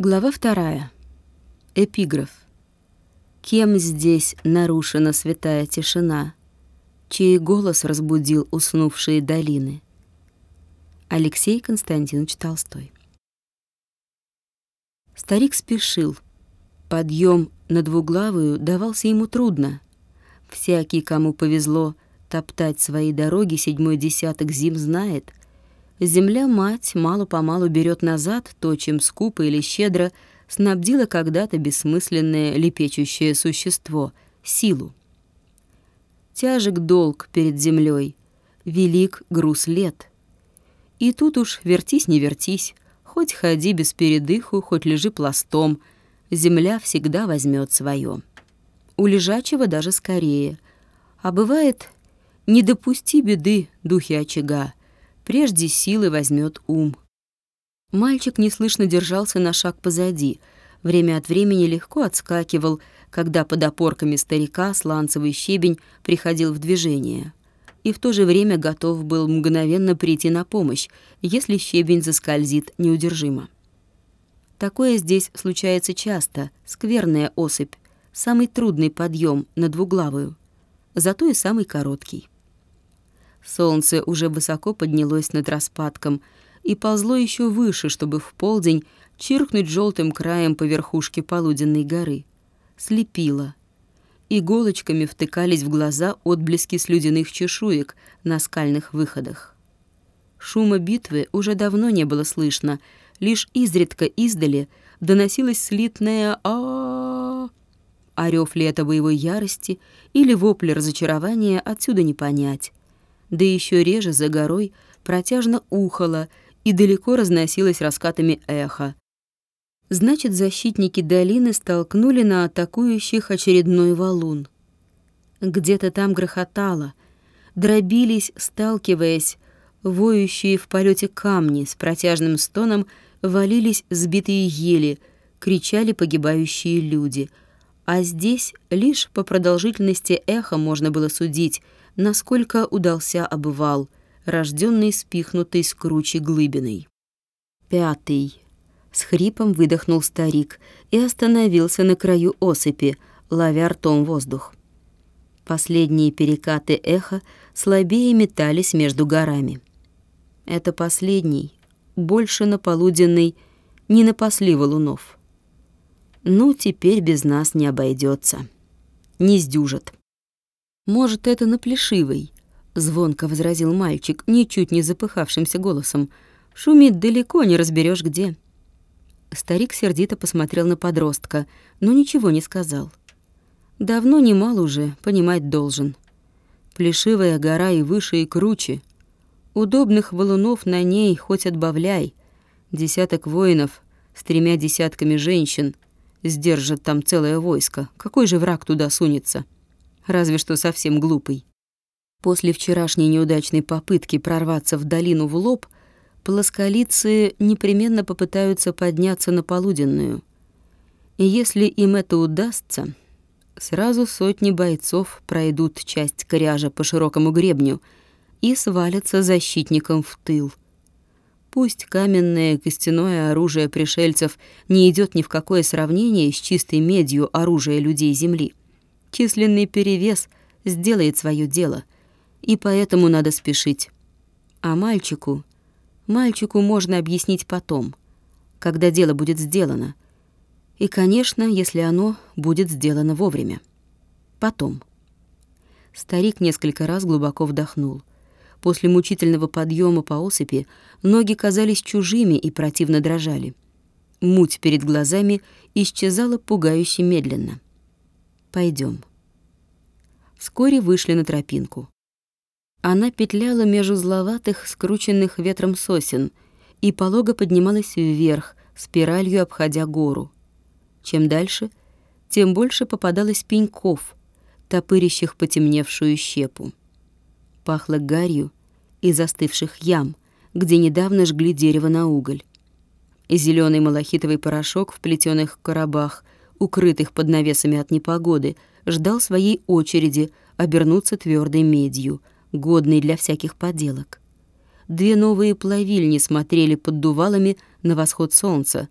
Глава вторая. Эпиграф. Кем здесь нарушена святая тишина, Чей голос разбудил уснувшие долины? Алексей Константинович Толстой. Старик спешил. Подъем на двуглавую давался ему трудно. Всякий, кому повезло топтать свои дороги, седьмой десяток зим знает, Земля-мать мало-помалу берет назад то, чем скупо или щедро снабдила когда-то бессмысленное лепечущее существо — силу. Тяжек долг перед землей, велик груз лет. И тут уж вертись не вертись, хоть ходи без передыху, хоть лежи пластом, земля всегда возьмет свое. У лежачего даже скорее. А бывает, не допусти беды, духи очага, Прежде силы возьмет ум. Мальчик неслышно держался на шаг позади, время от времени легко отскакивал, когда под опорками старика сланцевый щебень приходил в движение, и в то же время готов был мгновенно прийти на помощь, если щебень заскользит неудержимо. Такое здесь случается часто, скверная осыпь, самый трудный подъем на двуглавую, зато и самый короткий. Солнце уже высоко поднялось над распадком и ползло еще выше, чтобы в полдень чиркнуть желтым краем по верхушке полуденной горы. Слепило. Иголочками втыкались в глаза отблески слюдяных чешуек на скальных выходах. Шума битвы уже давно не было слышно, лишь изредка издали доносилось слитное а Орёв ли это боевой ярости или вопли разочарования, отсюда не понять да еще реже за горой протяжно ухало и далеко разносилось раскатами эхо. Значит, защитники долины столкнули на атакующих очередной валун. Где-то там грохотало, дробились, сталкиваясь, воющие в полете камни с протяжным стоном валились сбитые ели, кричали погибающие люди. А здесь лишь по продолжительности эха можно было судить — насколько удался обывал, рожденный спихнутой с кручи глыбиной. Пятый. С хрипом выдохнул старик и остановился на краю осыпи, ловя ртом воздух. Последние перекаты эха слабее метались между горами. Это последний, больше на полуденный, не напасли валунов. Ну, теперь без нас не обойдется. Не сдюжат. «Может, это на Плешивой?» — звонко возразил мальчик, ничуть не запыхавшимся голосом. «Шумит далеко, не разберешь где». Старик сердито посмотрел на подростка, но ничего не сказал. «Давно немал уже, понимать должен. Плешивая гора и выше, и круче. Удобных валунов на ней хоть отбавляй. Десяток воинов с тремя десятками женщин. Сдержат там целое войско. Какой же враг туда сунется?» Разве что совсем глупый. После вчерашней неудачной попытки прорваться в долину в лоб, плосколицы непременно попытаются подняться на полуденную. И если им это удастся, сразу сотни бойцов пройдут часть коряжа по широкому гребню и свалятся защитникам в тыл. Пусть каменное костяное оружие пришельцев не идет ни в какое сравнение с чистой медью оружия людей Земли. Численный перевес сделает свое дело, и поэтому надо спешить. А мальчику... Мальчику можно объяснить потом, когда дело будет сделано. И, конечно, если оно будет сделано вовремя. Потом. Старик несколько раз глубоко вдохнул. После мучительного подъема по осыпи ноги казались чужими и противно дрожали. Муть перед глазами исчезала пугающе медленно. Пойдем. Вскоре вышли на тропинку. Она петляла между зловатых, скрученных ветром сосен и полого поднималась вверх, спиралью обходя гору. Чем дальше, тем больше попадалось пеньков, топырящих потемневшую щепу. Пахло гарью и застывших ям, где недавно жгли дерево на уголь. Зеленый малахитовый порошок в плетеных коробах — укрытых под навесами от непогоды, ждал своей очереди обернуться твердой медью, годной для всяких поделок. Две новые плавильни смотрели под дувалами на восход солнца.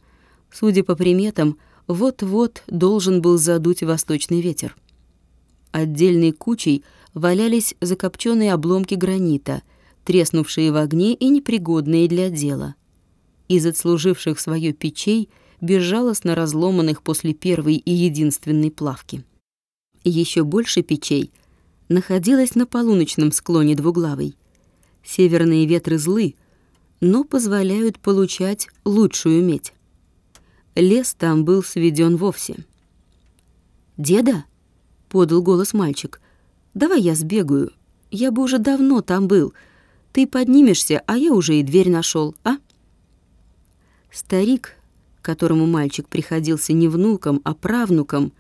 Судя по приметам, вот-вот должен был задуть восточный ветер. Отдельной кучей валялись закопченные обломки гранита, треснувшие в огне и непригодные для дела. Из отслуживших свое печей, безжалостно разломанных после первой и единственной плавки. Еще больше печей находилось на полуночном склоне двуглавой. Северные ветры злы, но позволяют получать лучшую медь. Лес там был сведен вовсе. «Деда?» — подал голос мальчик. «Давай я сбегаю. Я бы уже давно там был. Ты поднимешься, а я уже и дверь нашел, а?» Старик, которому мальчик приходился не внуком, а правнуком,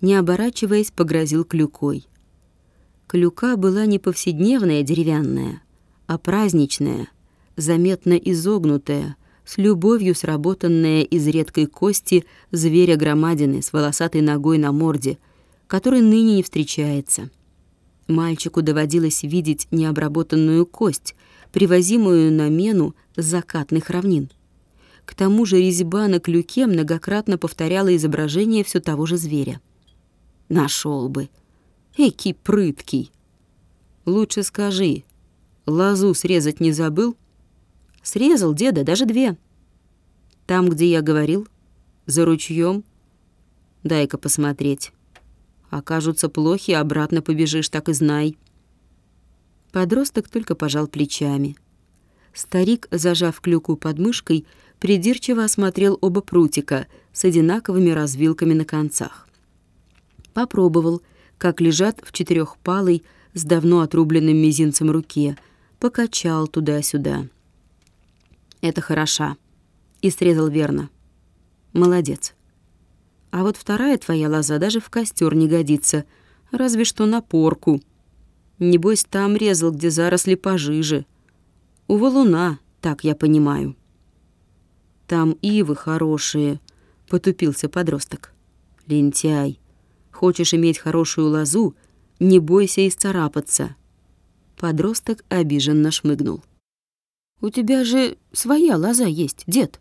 не оборачиваясь, погрозил клюкой. Клюка была не повседневная деревянная, а праздничная, заметно изогнутая, с любовью сработанная из редкой кости зверя-громадины с волосатой ногой на морде, который ныне не встречается. Мальчику доводилось видеть необработанную кость, привозимую на мену с закатных равнин. К тому же резьба на клюке многократно повторяла изображение все того же зверя. Нашел бы. Эки прыткий. Лучше скажи, лозу срезать не забыл? Срезал, деда, даже две. Там, где я говорил, за ручьем. Дай-ка посмотреть. Окажутся плохи, обратно побежишь, так и знай. Подросток только пожал плечами. Старик, зажав клюку под мышкой, придирчиво осмотрел оба прутика с одинаковыми развилками на концах. Попробовал, как лежат в четырехпалой с давно отрубленным мизинцем руке, покачал туда-сюда. Это хороша. И срезал верно. Молодец. А вот вторая твоя лоза даже в костер не годится, разве что на порку. Небось, там резал, где заросли пожиже. У валуна, так я понимаю. Там ивы хорошие, потупился подросток. Лентяй. Хочешь иметь хорошую лозу, не бойся исцарапаться. Подросток обиженно шмыгнул. У тебя же своя лоза есть, дед.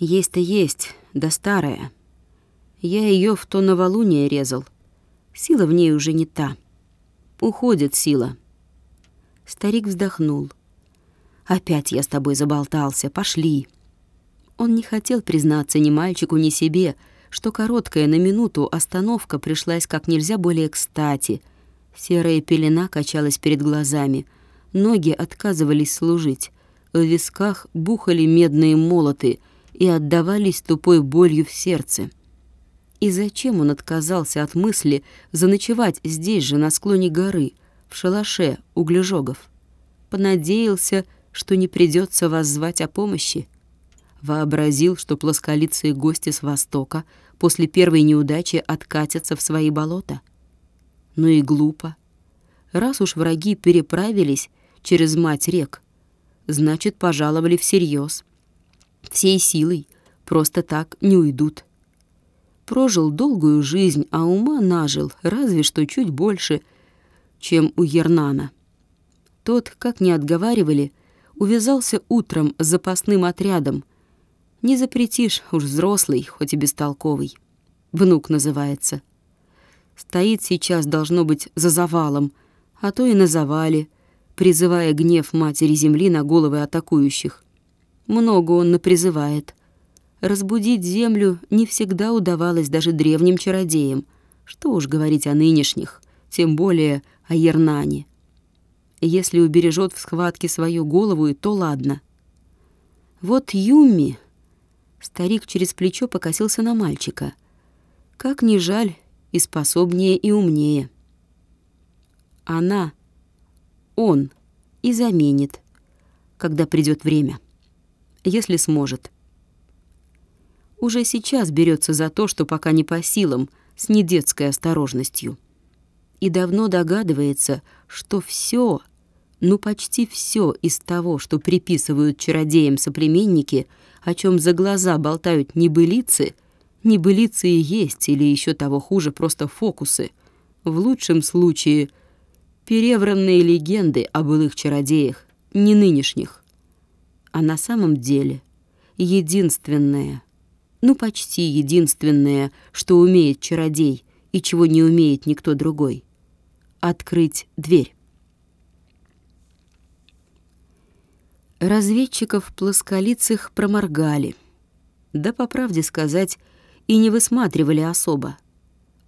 Есть-то есть, да старая. Я ее в то новолуние резал. Сила в ней уже не та. Уходит сила. Старик вздохнул. Опять я с тобой заболтался, пошли. Он не хотел признаться ни мальчику, ни себе, что короткая на минуту остановка пришлась как нельзя более кстати. Серая пелена качалась перед глазами — Ноги отказывались служить, в висках бухали медные молоты и отдавались тупой болью в сердце. И зачем он отказался от мысли заночевать здесь же, на склоне горы, в шалаше углежогов? Понадеялся, что не придется вас звать о помощи. Вообразил, что плосколицые гости с востока после первой неудачи откатятся в свои болота. Ну и глупо. Раз уж враги переправились, через мать рек. Значит, пожаловали всерьез. Всей силой, просто так не уйдут. Прожил долгую жизнь, а ума нажил разве что чуть больше, чем у Ернана. Тот, как не отговаривали, увязался утром с запасным отрядом. Не запретишь, уж взрослый, хоть и бестолковый. Внук называется. Стоит сейчас, должно быть, за завалом, а то и на завале, призывая гнев Матери Земли на головы атакующих. Много он напризывает. Разбудить Землю не всегда удавалось даже древним чародеям. Что уж говорить о нынешних, тем более о Ернане. Если убережет в схватке свою голову, то ладно. Вот Юми... Старик через плечо покосился на мальчика. Как ни жаль, и способнее, и умнее. Она он и заменит, когда придет время, если сможет. Уже сейчас берется за то, что пока не по силам, с недетской осторожностью. И давно догадывается, что все, ну почти все из того, что приписывают чародеям соплеменники, о чем за глаза болтают небылицы, небылицы и есть, или еще того хуже, просто фокусы. В лучшем случае — перевранные легенды о былых чародеях, не нынешних, а на самом деле единственное, ну почти единственное, что умеет чародей и чего не умеет никто другой — открыть дверь. Разведчиков плосколицых проморгали. Да, по правде сказать, и не высматривали особо.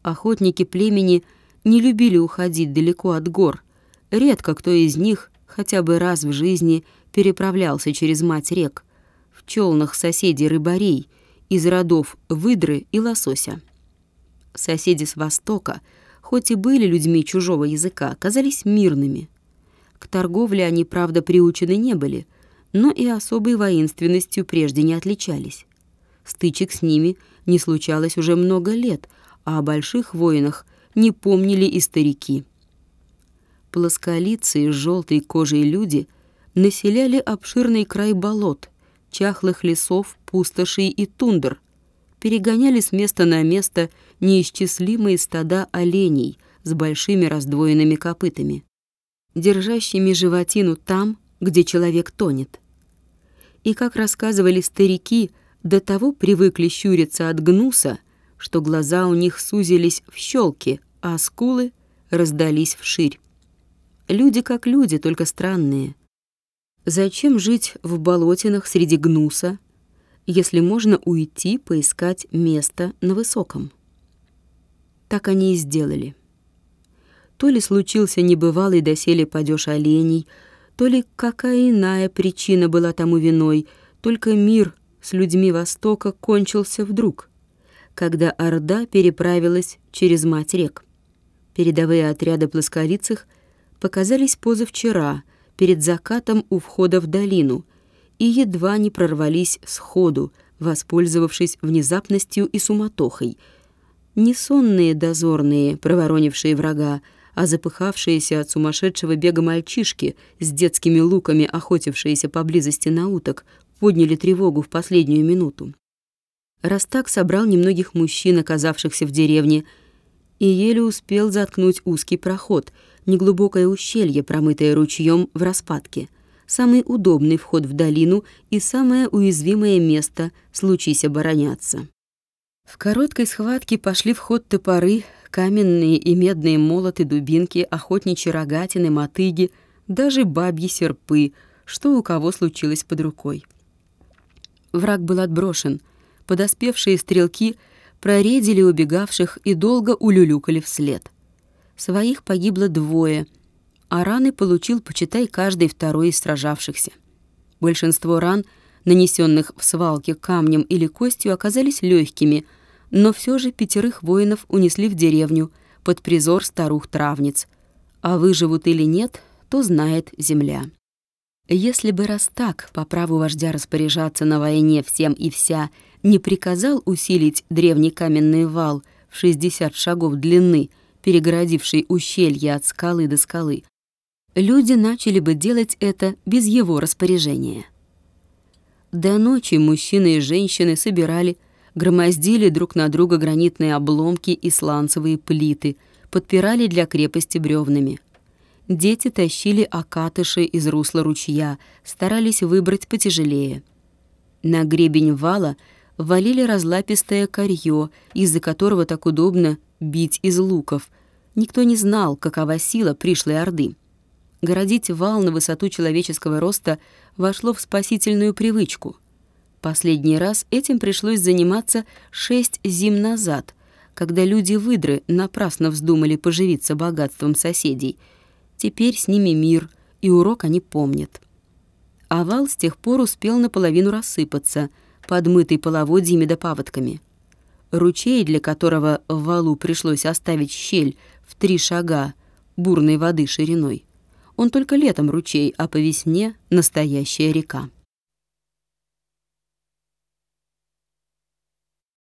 Охотники племени не любили уходить далеко от гор. Редко кто из них хотя бы раз в жизни переправлялся через мать рек, в челнах соседей рыбарей из родов выдры и лосося. Соседи с востока, хоть и были людьми чужого языка, казались мирными. К торговле они, правда, приучены не были, но и особой воинственностью прежде не отличались. Стычек с ними не случалось уже много лет, а о больших воинах не помнили и старики. Плосколицые с желтой кожей люди населяли обширный край болот, чахлых лесов, пустошей и тундр, перегоняли с места на место неисчислимые стада оленей с большими раздвоенными копытами, держащими животину там, где человек тонет. И, как рассказывали старики, до того привыкли щуриться от гнуса, что глаза у них сузились в щелки, а скулы раздались вширь. Люди как люди, только странные. Зачем жить в болотинах среди гнуса, если можно уйти поискать место на высоком? Так они и сделали. То ли случился небывалый доселе падеж оленей, то ли какая иная причина была тому виной, только мир с людьми Востока кончился вдруг, когда Орда переправилась через мать рек. Передовые отряды плосколицых показались позавчера, перед закатом у входа в долину, и едва не прорвались сходу, воспользовавшись внезапностью и суматохой. Не сонные дозорные, проворонившие врага, а запыхавшиеся от сумасшедшего бега мальчишки с детскими луками, охотившиеся поблизости на уток, подняли тревогу в последнюю минуту. Растак собрал немногих мужчин, оказавшихся в деревне, и еле успел заткнуть узкий проход, неглубокое ущелье, промытое ручьем в распадке, самый удобный вход в долину и самое уязвимое место, случись обороняться. В короткой схватке пошли в ход топоры, каменные и медные молоты, дубинки, охотничьи рогатины, мотыги, даже бабьи серпы, что у кого случилось под рукой. Враг был отброшен. Подоспевшие стрелки проредили убегавших и долго улюлюкали вслед. Своих погибло двое, а раны получил, почитай, каждый второй из сражавшихся. Большинство ран, нанесенных в свалке камнем или костью, оказались легкими, но все же пятерых воинов унесли в деревню под призор старух-травниц. А выживут или нет, то знает земля. Если бы раз так, по праву вождя распоряжаться на войне всем и вся, не приказал усилить древний каменный вал в 60 шагов длины, перегородивший ущелье от скалы до скалы, люди начали бы делать это без его распоряжения. До ночи мужчины и женщины собирали, громоздили друг на друга гранитные обломки и сланцевые плиты, подпирали для крепости бревнами. Дети тащили окатыши из русла ручья, старались выбрать потяжелее. На гребень вала валили разлапистое корье, из-за которого так удобно бить из луков. Никто не знал, какова сила пришлой Орды. Городить вал на высоту человеческого роста вошло в спасительную привычку. Последний раз этим пришлось заниматься шесть зим назад, когда люди-выдры напрасно вздумали поживиться богатством соседей — Теперь с ними мир, и урок они помнят. Овал с тех пор успел наполовину рассыпаться, подмытый половодьями да паводками. Ручей, для которого в валу пришлось оставить щель в три шага бурной воды шириной. Он только летом ручей, а по весне — настоящая река.